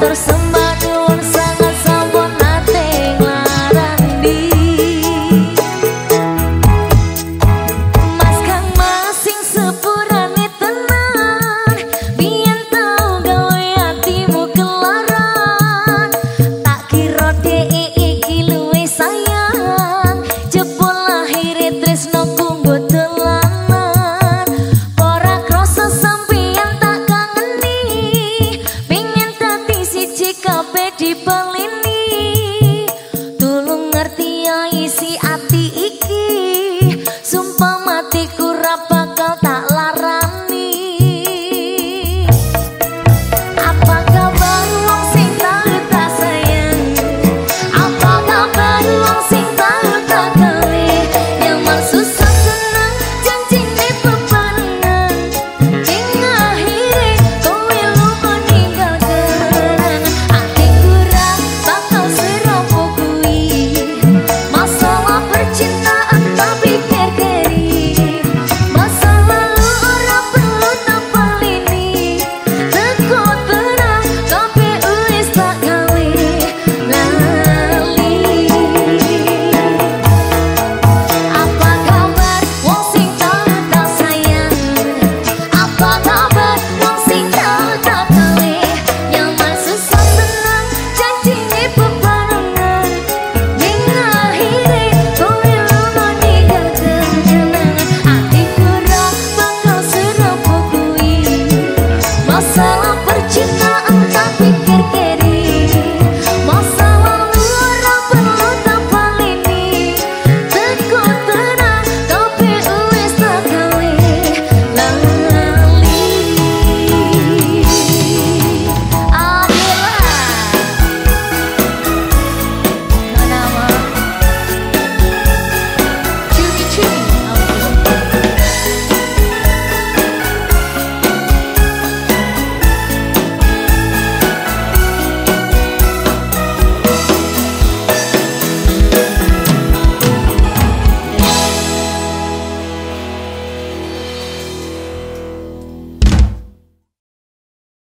tersenyum